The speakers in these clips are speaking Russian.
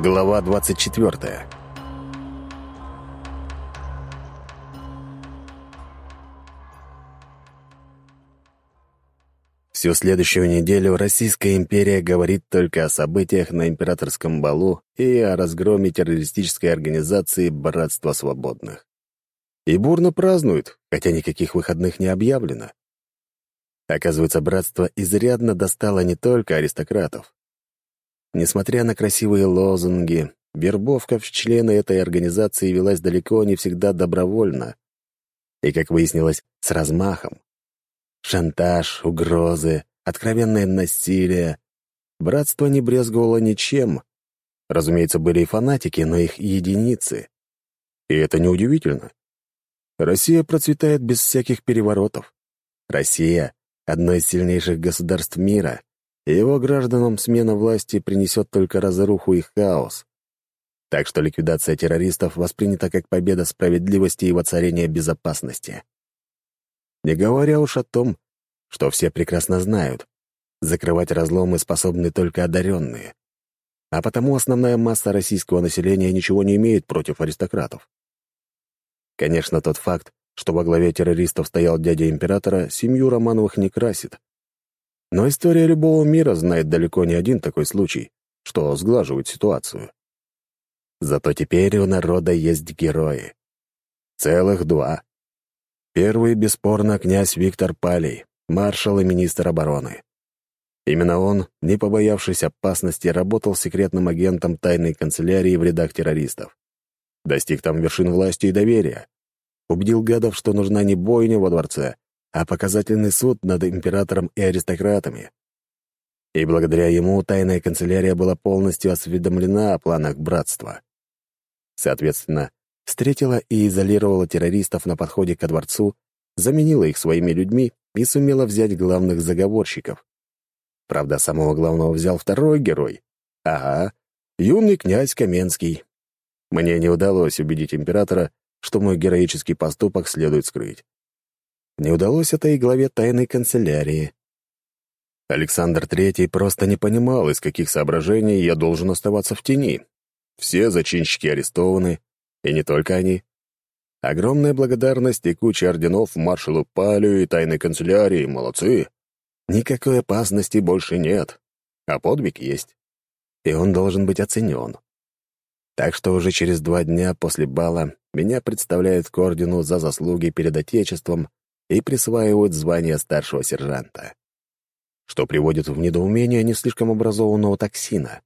Глава 24 Всю следующую неделю Российская империя говорит только о событиях на императорском балу и о разгроме террористической организации «Братство свободных». И бурно празднуют, хотя никаких выходных не объявлено. Оказывается, братство изрядно достало не только аристократов. Несмотря на красивые лозунги, вербовка в члены этой организации велась далеко не всегда добровольно. И, как выяснилось, с размахом. Шантаж, угрозы, откровенное насилие. Братство не брезговало ничем. Разумеется, были и фанатики, но их единицы. И это неудивительно. Россия процветает без всяких переворотов. Россия — одно из сильнейших государств мира, его гражданам смена власти принесет только разруху и хаос. Так что ликвидация террористов воспринята как победа справедливости и воцарение безопасности. Не говоря уж о том, что все прекрасно знают, закрывать разломы способны только одаренные. А потому основная масса российского населения ничего не имеет против аристократов. Конечно, тот факт, что во главе террористов стоял дядя императора, семью Романовых не красит. Но история любого мира знает далеко не один такой случай, что сглаживает ситуацию. Зато теперь у народа есть герои. Целых два. Первый, бесспорно, князь Виктор Палей, маршал и министр обороны. Именно он, не побоявшись опасности, работал секретным агентом тайной канцелярии в рядах террористов. Достиг там вершин власти и доверия. Убедил гадов, что нужна не бойня во дворце, а показательный суд над императором и аристократами. И благодаря ему тайная канцелярия была полностью осведомлена о планах братства. Соответственно, встретила и изолировала террористов на подходе ко дворцу, заменила их своими людьми и сумела взять главных заговорщиков. Правда, самого главного взял второй герой. Ага, юный князь Каменский, мне не удалось убедить императора, что мой героический поступок следует скрыть. Не удалось это и главе тайной канцелярии. Александр Третий просто не понимал, из каких соображений я должен оставаться в тени. Все зачинщики арестованы, и не только они. Огромная благодарность и куча орденов маршалу Палю и тайной канцелярии, молодцы. Никакой опасности больше нет, а подвиг есть. И он должен быть оценен. Так что уже через два дня после бала меня представляют к ордену за заслуги перед Отечеством и присваивают звание старшего сержанта, что приводит в недоумение не слишком образованного токсина.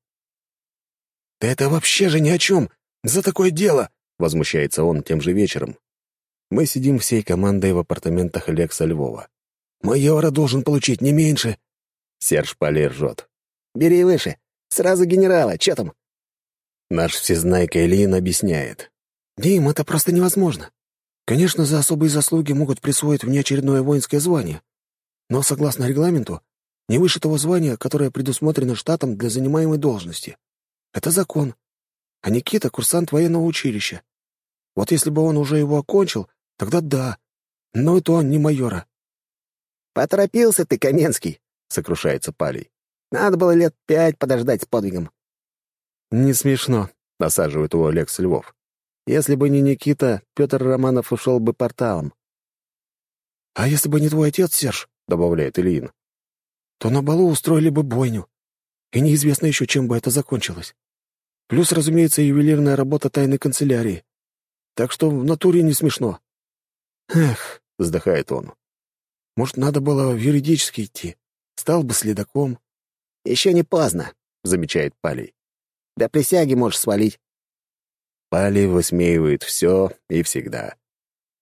«Да это вообще же ни о чем! За такое дело!» — возмущается он тем же вечером. Мы сидим всей командой в апартаментах Лекса Львова. «Майора должен получить не меньше!» Серж Палей ржет. «Бери выше! Сразу генерала! Чё там?» Наш всезнайка Ильин объясняет. «Дим, это просто невозможно. Конечно, за особые заслуги могут присвоить внеочередное воинское звание, но, согласно регламенту, не выше того звания, которое предусмотрено штатом для занимаемой должности. Это закон. А Никита — курсант военного училища. Вот если бы он уже его окончил, тогда да. Но это он не майора». «Поторопился ты, Каменский», — сокрушается Палей. «Надо было лет пять подождать с подвигом. «Не смешно», — насаживает его Олег Львов. «Если бы не Никита, Петр Романов ушел бы порталом». «А если бы не твой отец, Серж», — добавляет Ильин, «то на балу устроили бы бойню. И неизвестно еще, чем бы это закончилось. Плюс, разумеется, ювелирная работа тайной канцелярии. Так что в натуре не смешно». «Эх», — вздыхает он, «может, надо было в юридически идти. Стал бы следаком». «Еще не поздно», — замечает Палей. До присяги можешь свалить». Пали высмеивает все и всегда.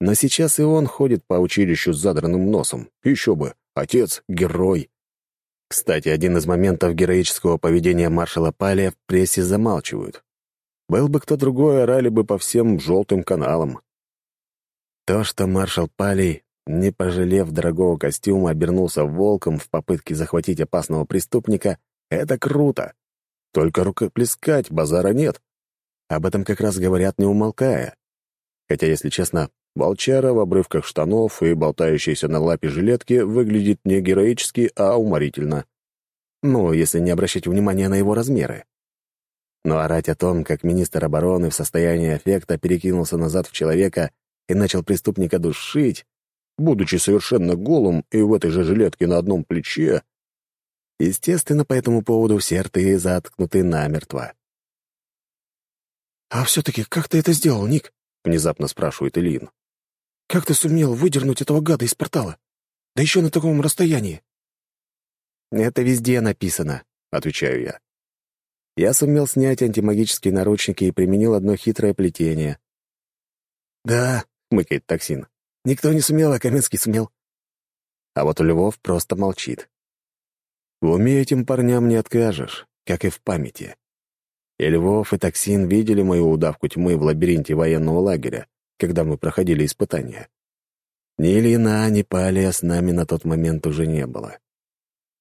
Но сейчас и он ходит по училищу с задранным носом. Еще бы, отец — герой. Кстати, один из моментов героического поведения маршала Палия в прессе замалчивают. Был бы кто другой, орали бы по всем желтым каналам. То, что маршал Палий, не пожалев дорогого костюма, обернулся волком в попытке захватить опасного преступника, это круто. Только рукоплескать, базара нет. Об этом как раз говорят, не умолкая. Хотя, если честно, волчара в обрывках штанов и болтающейся на лапе жилетки выглядит не героически, а уморительно. Ну, если не обращать внимания на его размеры. но орать о том, как министр обороны в состоянии аффекта перекинулся назад в человека и начал преступника душить, будучи совершенно голым и в этой же жилетке на одном плече, естественно, по этому поводу все рты заткнуты намертво. «А все-таки как ты это сделал, Ник?» — внезапно спрашивает Ильин. «Как ты сумел выдернуть этого гада из портала? Да еще на таком расстоянии?» «Это везде написано», — отвечаю я. Я сумел снять антимагические наручники и применил одно хитрое плетение. «Да», — мыкает токсин, — «никто не сумел, а Каменский сумел». А вот Львов просто молчит. В уме этим парням не откажешь, как и в памяти. И Львов, и Токсин видели мою удавку тьмы в лабиринте военного лагеря, когда мы проходили испытания. Ни Ильина, ни Палия с нами на тот момент уже не было.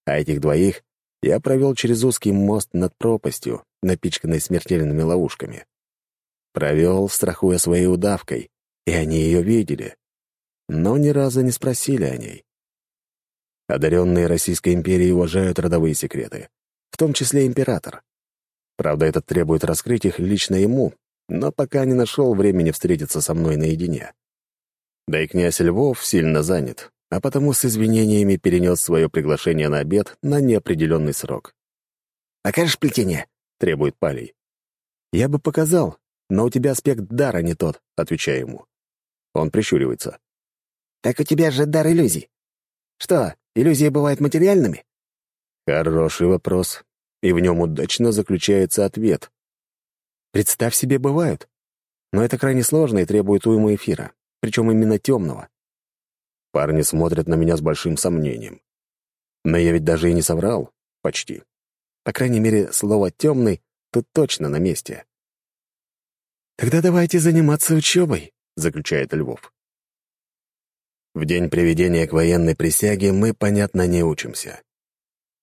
А этих двоих я провел через узкий мост над пропастью, напичканной смертельными ловушками. Провел, страхуя своей удавкой, и они ее видели, но ни разу не спросили о ней. Одаренные Российской империи уважают родовые секреты, в том числе император. Правда, этот требует раскрыть их лично ему, но пока не нашел времени встретиться со мной наедине. Да и князь Львов сильно занят, а потому с извинениями перенес свое приглашение на обед на неопределенный срок. «Покажешь плетение?» — требует Палей. «Я бы показал, но у тебя аспект дара не тот», — отвечаю ему. Он прищуривается. «Так у тебя же дар иллюзий. Что, иллюзии бывают материальными?» Хороший вопрос и в нем удачно заключается ответ. Представь себе, бывают. Но это крайне сложно и требует уймы эфира, причем именно темного. Парни смотрят на меня с большим сомнением. Но я ведь даже и не соврал. Почти. По крайней мере, слово «темный» тут точно на месте. «Тогда давайте заниматься учебой», — заключает Львов. В день приведения к военной присяге мы, понятно, не учимся.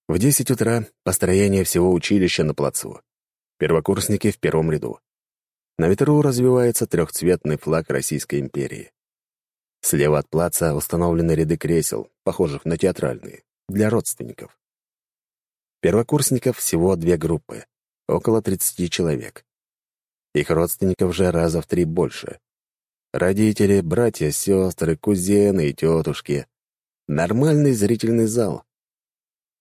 В десять утра построение всего училища на плацу. Первокурсники в первом ряду. На ветру развивается трехцветный флаг Российской империи. Слева от плаца установлены ряды кресел, похожих на театральные, для родственников. Первокурсников всего две группы, около 30 человек. Их родственников же раза в три больше. Родители, братья, сестры, кузены и тетушки. Нормальный зрительный зал,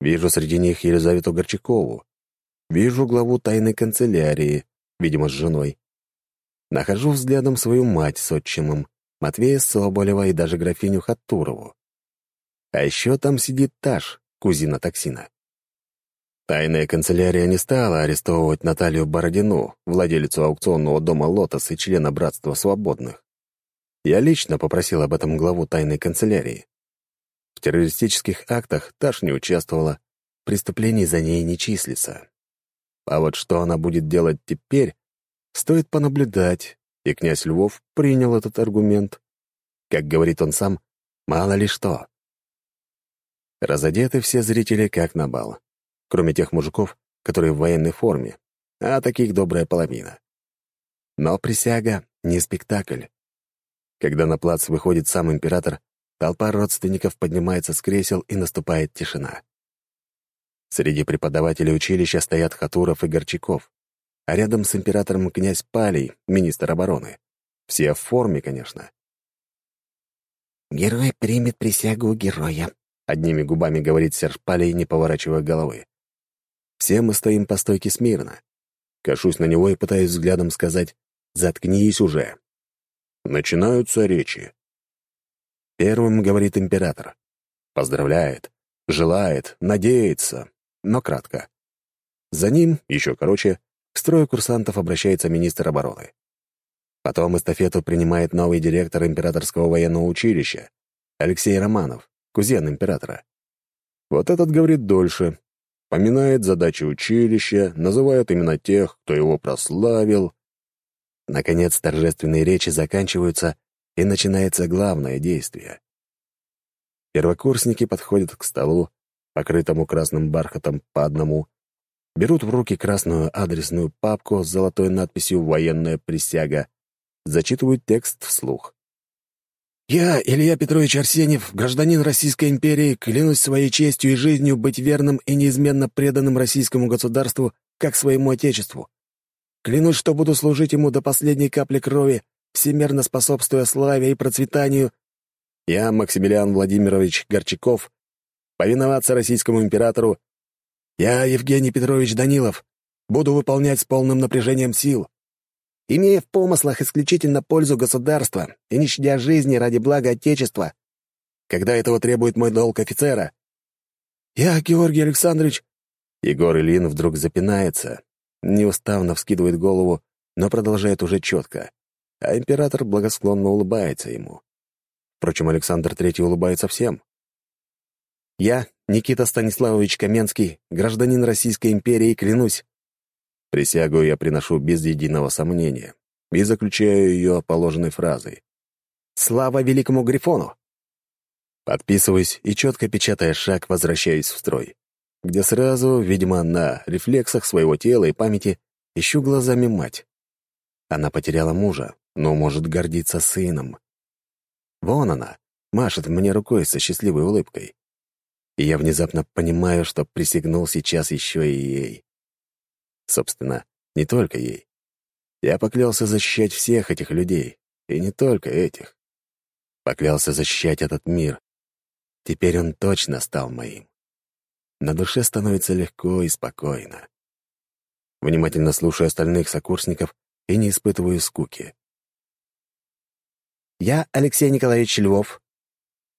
Вижу среди них Елизавету Горчакову. Вижу главу тайной канцелярии, видимо, с женой. Нахожу взглядом свою мать с отчимом, Матвея Соболева и даже графиню Хаттурову. А еще там сидит Таш, кузина токсина. Тайная канцелярия не стала арестовывать Наталью Бородину, владелицу аукционного дома «Лотос» и члена Братства Свободных. Я лично попросил об этом главу тайной канцелярии. В террористических актах Таш не участвовала, преступлений за ней не числится. А вот что она будет делать теперь, стоит понаблюдать, и князь Львов принял этот аргумент. Как говорит он сам, мало ли что. Разодеты все зрители как на бал, кроме тех мужиков, которые в военной форме, а таких добрая половина. Но присяга — не спектакль. Когда на плац выходит сам император, Толпа родственников поднимается с кресел, и наступает тишина. Среди преподавателей училища стоят Хатуров и Горчаков, а рядом с императором князь Палий, министр обороны. Все в форме, конечно. «Герой примет присягу героя», — одними губами говорит Серж Палий, не поворачивая головы. Все мы стоим по стойке смирно. Кашусь на него и пытаюсь взглядом сказать «Заткнись уже». Начинаются речи. Первым говорит император. Поздравляет, желает, надеется, но кратко. За ним, еще короче, к строю курсантов обращается министр обороны. Потом эстафету принимает новый директор Императорского военного училища, Алексей Романов, кузен императора. Вот этот говорит дольше, поминает задачи училища, называет именно тех, кто его прославил. Наконец, торжественные речи заканчиваются, и начинается главное действие. Первокурсники подходят к столу, покрытому красным бархатом по одному, берут в руки красную адресную папку с золотой надписью «Военная присяга», зачитывают текст вслух. «Я, Илья Петрович Арсеньев, гражданин Российской империи, клянусь своей честью и жизнью быть верным и неизменно преданным российскому государству, как своему отечеству. Клянусь, что буду служить ему до последней капли крови, всемерно способствуя славе и процветанию. Я, Максимилиан Владимирович Горчаков, повиноваться российскому императору. Я, Евгений Петрович Данилов, буду выполнять с полным напряжением сил. Имея в помыслах исключительно пользу государства и не щадя жизни ради блага Отечества, когда этого требует мой долг офицера. Я, Георгий Александрович... Егор Ильин вдруг запинается, неуставно вскидывает голову, но продолжает уже четко, а император благосклонно улыбается ему. Впрочем, Александр Третий улыбается всем. «Я, Никита Станиславович Каменский, гражданин Российской империи, клянусь». Присягу я приношу без единого сомнения и заключаю ее положенной фразой. «Слава великому Грифону!» Подписываюсь и, четко печатая шаг, возвращаюсь в строй, где сразу, видимо, на рефлексах своего тела и памяти ищу глазами мать. Она потеряла мужа, но может гордиться сыном. Вон она, машет мне рукой со счастливой улыбкой. И я внезапно понимаю, что присягнул сейчас еще и ей. Собственно, не только ей. Я поклялся защищать всех этих людей, и не только этих. Поклялся защищать этот мир, Теперь он точно стал моим. На душе становится легко и спокойно. Внимательно слушаю остальных сокурсников и не испытываю скуки. «Я Алексей Николаевич Львов».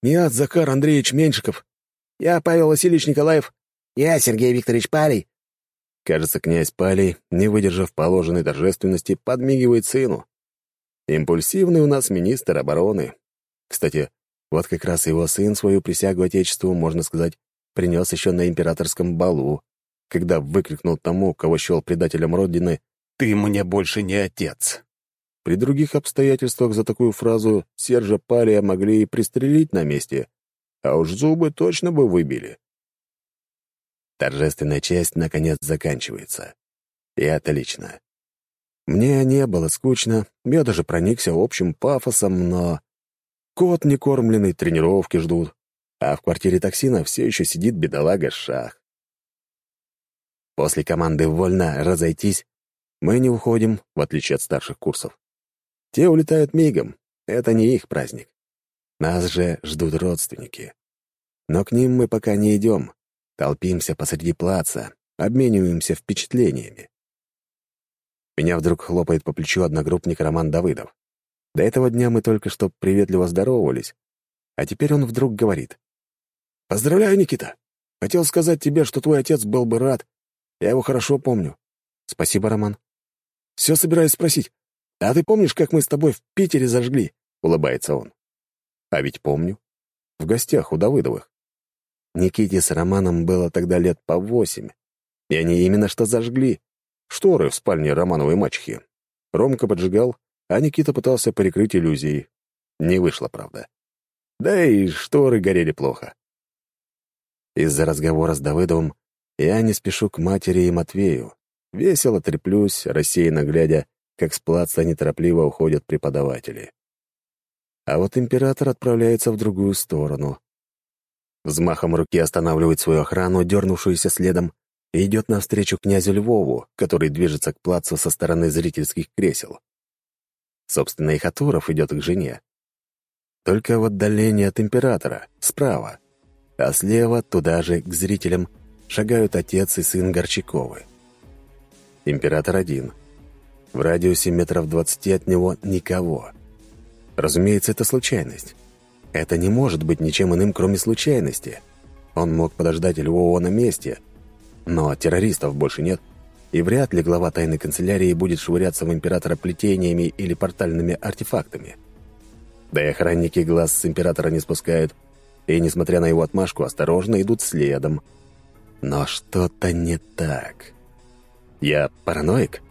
«Я Захар Андреевич Меньшиков». «Я Павел Васильевич Николаев». «Я Сергей Викторович Палий». Кажется, князь Палий, не выдержав положенной торжественности, подмигивает сыну. Импульсивный у нас министр обороны. Кстати, вот как раз его сын свою присягу Отечеству, можно сказать, принес еще на императорском балу, когда выкрикнул тому, кого счел предателем Родины, «Ты мне больше не отец!». При других обстоятельствах за такую фразу Сержа Палия могли и пристрелить на месте, а уж зубы точно бы выбили. Торжественная часть, наконец, заканчивается. И отлично. Мне не было скучно, я даже проникся общим пафосом, но... Кот некормленный, тренировки ждут. А в квартире токсина все еще сидит бедолага Шах. После команды «Вольно разойтись» мы не уходим, в отличие от старших курсов. Те улетают мигом, это не их праздник. Нас же ждут родственники. Но к ним мы пока не идем, толпимся посреди плаца, обмениваемся впечатлениями. Меня вдруг хлопает по плечу одногруппник Роман Давыдов. До этого дня мы только что приветливо здоровались, а теперь он вдруг говорит. «Поздравляю, Никита! Хотел сказать тебе, что твой отец был бы рад. Я его хорошо помню». «Спасибо, Роман». «Все собираюсь спросить. А ты помнишь, как мы с тобой в Питере зажгли?» — улыбается он. «А ведь помню. В гостях у Давыдовых. Никите с Романом было тогда лет по восемь, и они именно что зажгли. Шторы в спальне Романовой мачехи. Ромка поджигал, а Никита пытался прикрыть иллюзии. Не вышло, правда. Да и шторы горели плохо. Из-за разговора с Давыдовым я не спешу к матери и Матвею. Весело треплюсь, рассеянно глядя, как с плаца неторопливо уходят преподаватели. А вот император отправляется в другую сторону. Взмахом руки останавливает свою охрану, дернувшуюся следом, и идет навстречу князю Львову, который движется к плацу со стороны зрительских кресел. Собственно, и Хатуров идет к жене. Только в отдалении от императора, справа. А слева, туда же, к зрителям, шагают отец и сын Горчаковы. Император один. В радиусе метров двадцати от него никого. Разумеется, это случайность. Это не может быть ничем иным, кроме случайности. Он мог подождать Львова на месте, но террористов больше нет — и вряд ли глава тайной канцелярии будет швыряться в императора плетениями или портальными артефактами. Да и охранники глаз с императора не спускают, и, несмотря на его отмашку, осторожно идут следом. Но что-то не так. Я параноик?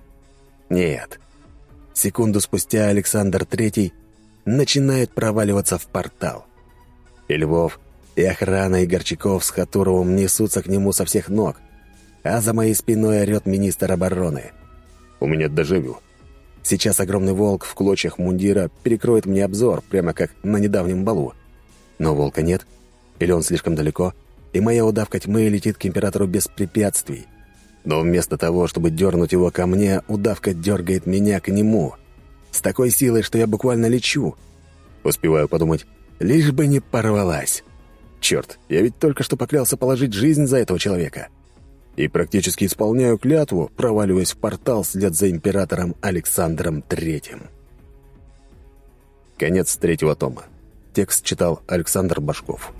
Нет. Секунду спустя Александр Третий начинает проваливаться в портал. И Львов, и охрана, и Горчаков с Хатуровым несутся к нему со всех ног а за моей спиной орёт министр обороны. У меня дежавю. Сейчас огромный волк в клочьях мундира перекроет мне обзор, прямо как на недавнем балу. Но волка нет, или он слишком далеко, и моя удавка тьмы летит к императору без препятствий. Но вместо того, чтобы дернуть его ко мне, удавка дергает меня к нему. С такой силой, что я буквально лечу. Успеваю подумать, лишь бы не порвалась. Черт, я ведь только что поклялся положить жизнь за этого человека. И практически исполняю клятву, проваливаясь в портал вслед за императором Александром Третьим. Конец третьего тома. Текст читал Александр Башков.